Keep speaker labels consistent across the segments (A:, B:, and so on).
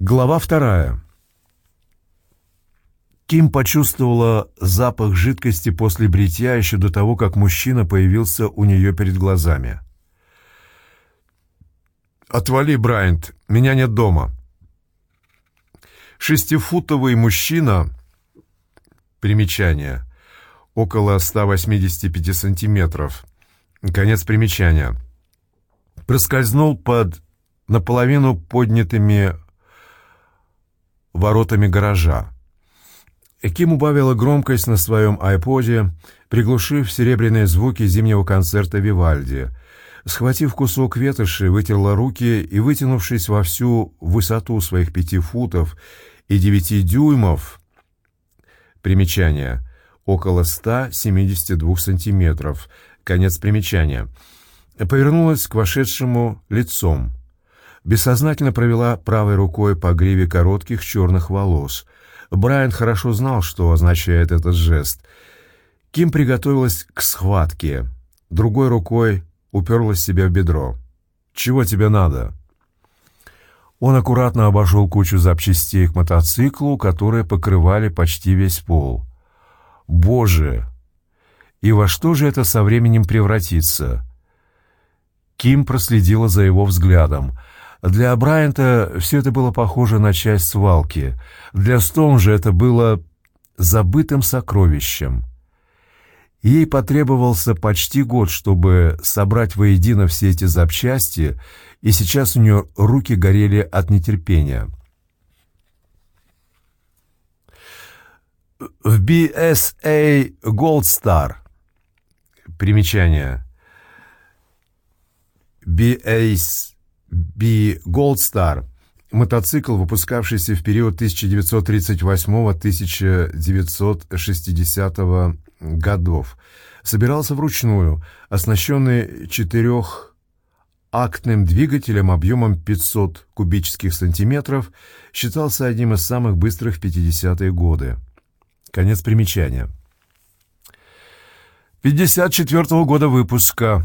A: Глава вторая. Ким почувствовала запах жидкости после бритья еще до того, как мужчина появился у нее перед глазами. «Отвали, Брайант, меня нет дома». Шестифутовый мужчина, примечание, около 185 сантиметров, конец примечания, проскользнул под наполовину поднятыми воротами гаража. Ким убавила громкость на своем айподе, приглушив серебряные звуки зимнего концерта Вивальди. Схватив кусок ветоши, вытерла руки и, вытянувшись во всю высоту своих пяти футов и девяти дюймов, примечание, около 172 сантиметров, конец примечания, повернулась к вошедшему лицом бессознательно провела правой рукой по гриве коротких черных волос. Брайан хорошо знал, что означает этот жест. Ким приготовилась к схватке. Другой рукой уперлась себе в бедро. «Чего тебе надо?» Он аккуратно обошел кучу запчастей к мотоциклу, которые покрывали почти весь пол. «Боже! И во что же это со временем превратится?» Ким проследила за его взглядом — для Брайанта все это было похоже на часть свалки. Для Стоун же это было забытым сокровищем. Ей потребовался почти год, чтобы собрать воедино все эти запчасти, и сейчас у нее руки горели от нетерпения. В BSA Gold Star примечание BAS B Gold Star – мотоцикл, выпускавшийся в период 1938-1960 годов. Собирался вручную, оснащенный четырехактным двигателем объемом 500 кубических сантиметров, считался одним из самых быстрых в 50-е годы. Конец примечания. 54 -го года выпуска.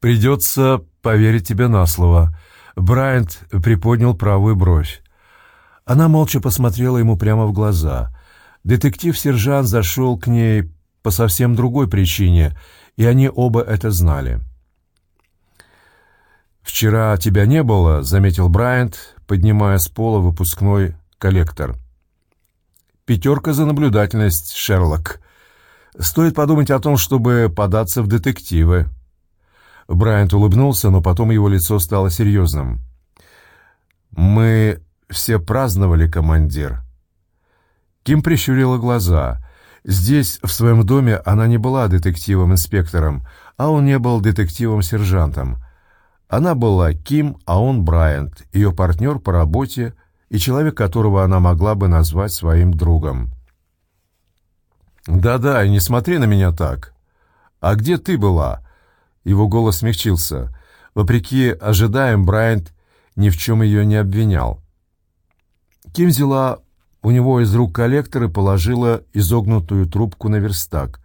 A: Придется поверить тебе на слово». Брайант приподнял правую бровь. Она молча посмотрела ему прямо в глаза. Детектив-сержант зашел к ней по совсем другой причине, и они оба это знали. «Вчера тебя не было», — заметил Брайант, поднимая с пола выпускной коллектор. «Пятерка за наблюдательность, Шерлок. Стоит подумать о том, чтобы податься в детективы». Брайант улыбнулся, но потом его лицо стало серьезным. «Мы все праздновали, командир». Ким прищурила глаза. Здесь, в своем доме, она не была детективом-инспектором, а он не был детективом-сержантом. Она была Ким, а он Брайант, ее партнер по работе и человек, которого она могла бы назвать своим другом. «Да-да, и не смотри на меня так. А где ты была?» Его голос смягчился. Вопреки ожидаем, Брайант ни в чем ее не обвинял. Ким взяла у него из рук коллектор и положила изогнутую трубку на верстак.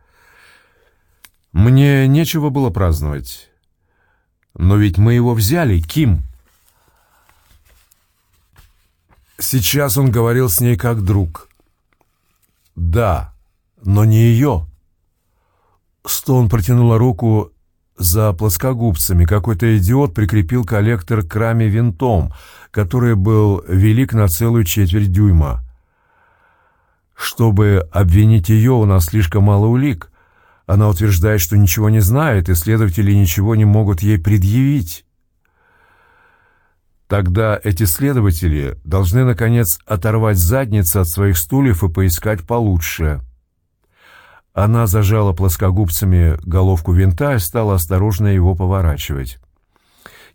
A: «Мне нечего было праздновать. Но ведь мы его взяли, Ким!» Сейчас он говорил с ней как друг. «Да, но не ее». Стоун протянула руку за плоскогубцами какой-то идиот прикрепил коллектор к раме винтом, который был велик на целую четверть дюйма. Чтобы обвинить ее, у нас слишком мало улик. Она утверждает, что ничего не знает, и следователи ничего не могут ей предъявить. Тогда эти следователи должны, наконец, оторвать задницы от своих стульев и поискать получше. Она зажала плоскогубцами головку винта и стала осторожно его поворачивать.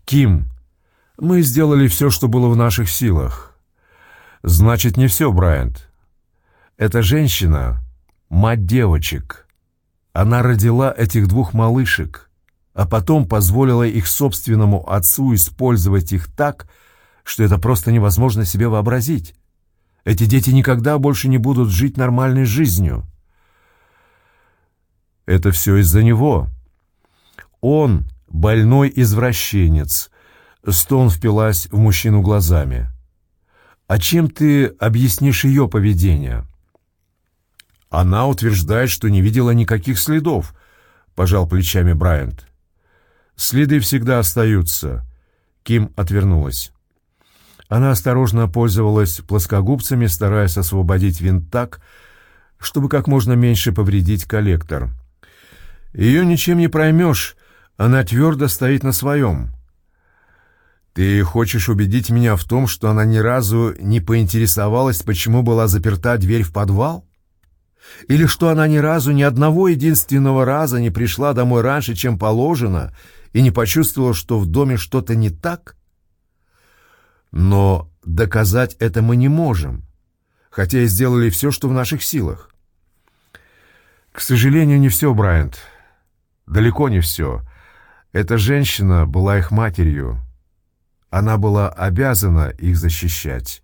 A: «Ким, мы сделали все, что было в наших силах». «Значит, не все, Брайант. Эта женщина — мать девочек. Она родила этих двух малышек, а потом позволила их собственному отцу использовать их так, что это просто невозможно себе вообразить. Эти дети никогда больше не будут жить нормальной жизнью». Это все из-за него. Он больной извращенец. Стоун впилась в мужчину глазами. «А чем ты объяснишь ее поведение?» «Она утверждает, что не видела никаких следов», — пожал плечами Брайант. «Следы всегда остаются». Ким отвернулась. Она осторожно пользовалась плоскогубцами, стараясь освободить винт так, чтобы как можно меньше повредить коллектор. Ее ничем не проймешь, она твердо стоит на своем. Ты хочешь убедить меня в том, что она ни разу не поинтересовалась, почему была заперта дверь в подвал? Или что она ни разу, ни одного единственного раза не пришла домой раньше, чем положено, и не почувствовала, что в доме что-то не так? Но доказать это мы не можем, хотя и сделали все, что в наших силах. К сожалению, не все, Брайант. Далеко не все. Эта женщина была их матерью. Она была обязана их защищать.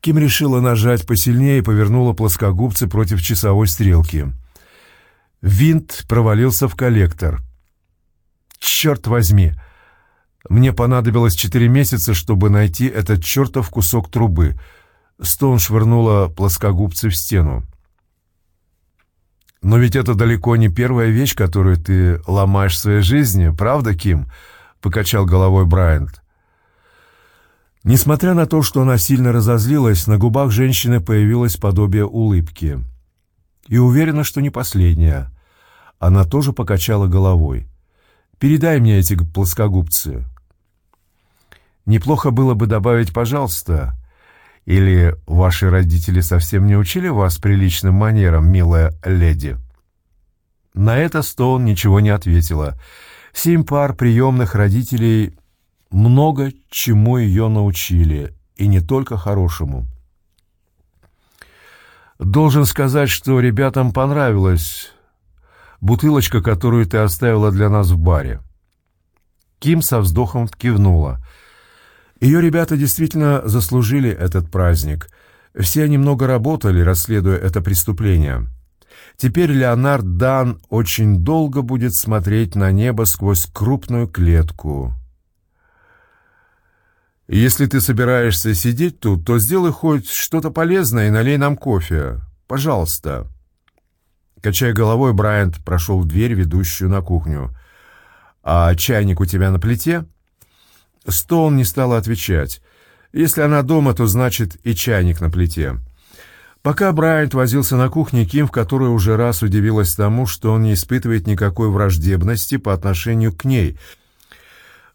A: Ким решила нажать посильнее и повернула плоскогубцы против часовой стрелки. Винт провалился в коллектор. «Черт возьми!» Мне понадобилось четыре месяца, чтобы найти этот чертов кусок трубы. Стоун швырнула плоскогубцы в стену. «Но ведь это далеко не первая вещь, которую ты ломаешь в своей жизни, правда, Ким?» — покачал головой Брайант. Несмотря на то, что она сильно разозлилась, на губах женщины появилось подобие улыбки. И уверена, что не последняя. Она тоже покачала головой. «Передай мне эти плоскогубцы». «Неплохо было бы добавить «пожалуйста», или ваши родители совсем не учили вас приличным манерам, милая леди?» На это Стоун ничего не ответила. Семь пар приемных родителей много чему ее научили, и не только хорошему. Должен сказать, что ребятам понравилась бутылочка, которую ты оставила для нас в баре. Ким со вздохом кивнула — ее ребята действительно заслужили этот праздник. Все они много работали, расследуя это преступление. Теперь Леонард Дан очень долго будет смотреть на небо сквозь крупную клетку. «Если ты собираешься сидеть тут, то сделай хоть что-то полезное и налей нам кофе. Пожалуйста». Качая головой, Брайант прошел в дверь, ведущую на кухню. «А чайник у тебя на плите?» Стоун не стала отвечать. Если она дома, то значит и чайник на плите. Пока Брайант возился на кухне, Ким в которой уже раз удивилась тому, что он не испытывает никакой враждебности по отношению к ней,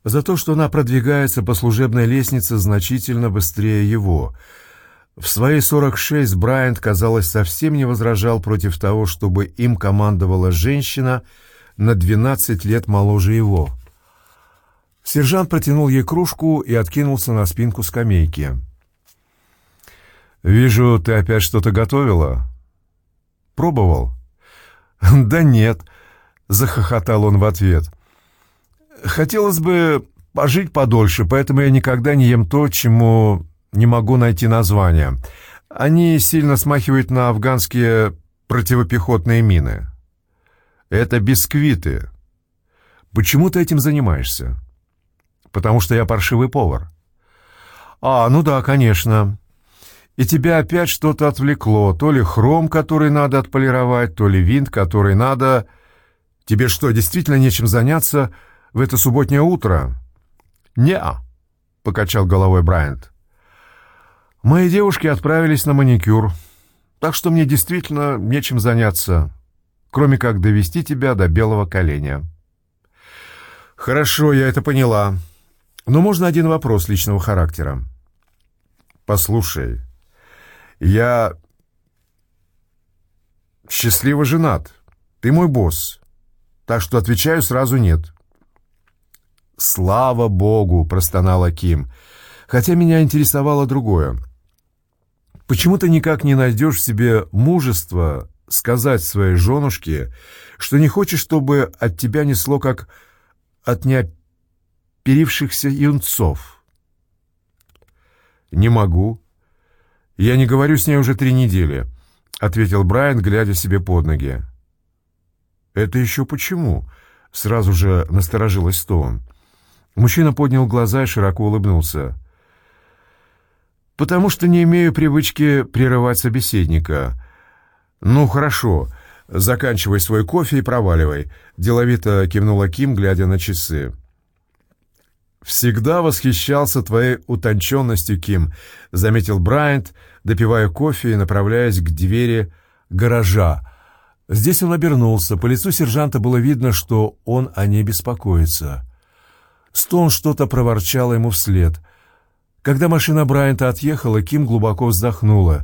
A: за то, что она продвигается по служебной лестнице значительно быстрее его. В свои 46 Брайант, казалось, совсем не возражал против того, чтобы им командовала женщина на 12 лет моложе его. Сержант протянул ей кружку и откинулся на спинку скамейки. «Вижу, ты опять что-то готовила?» «Пробовал?» «Да нет», — захохотал он в ответ. «Хотелось бы пожить подольше, поэтому я никогда не ем то, чему не могу найти название. Они сильно смахивают на афганские противопехотные мины. Это бисквиты. Почему ты этим занимаешься?» Потому что я паршивый повар». «А, ну да, конечно. И тебя опять что-то отвлекло, то ли хром, который надо отполировать, то ли винт, который надо... Тебе что, действительно нечем заняться в это субботнее утро?» «Не-а», — покачал головой Брайант. «Мои девушки отправились на маникюр, так что мне действительно нечем заняться, кроме как довести тебя до белого коленя». «Хорошо, я это поняла», но можно один вопрос личного характера. Послушай, я счастливо женат. Ты мой босс. Так что отвечаю сразу нет. Слава богу, простонала Ким. Хотя меня интересовало другое. Почему ты никак не найдешь в себе мужества сказать своей женушке, что не хочешь, чтобы от тебя несло как от неопределенности перившихся юнцов. «Не могу. Я не говорю с ней уже три недели», — ответил Брайан, глядя себе под ноги. «Это еще почему?» — сразу же насторожилась Стоун. Мужчина поднял глаза и широко улыбнулся. «Потому что не имею привычки прерывать собеседника. Ну, хорошо, заканчивай свой кофе и проваливай», — деловито кивнула Ким, глядя на часы. «Всегда восхищался твоей утонченностью, Ким», — заметил Брайант, допивая кофе и направляясь к двери гаража. Здесь он обернулся. По лицу сержанта было видно, что он о ней беспокоится. Стоун что-то проворчал ему вслед. Когда машина Брайанта отъехала, Ким глубоко вздохнула.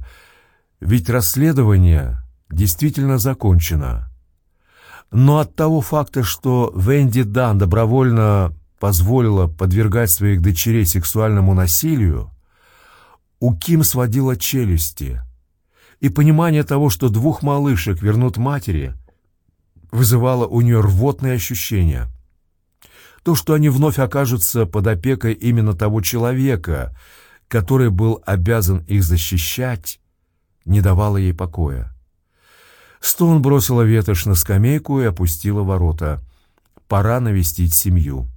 A: Ведь расследование действительно закончено. Но от того факта, что Венди Дан добровольно позволила подвергать своих дочерей сексуальному насилию, у Ким сводила челюсти, и понимание того, что двух малышек вернут матери, вызывало у нее рвотные ощущения. То, что они вновь окажутся под опекой именно того человека, который был обязан их защищать, не давало ей покоя. Стоун бросила ветошь на скамейку и опустила ворота. Пора навестить семью.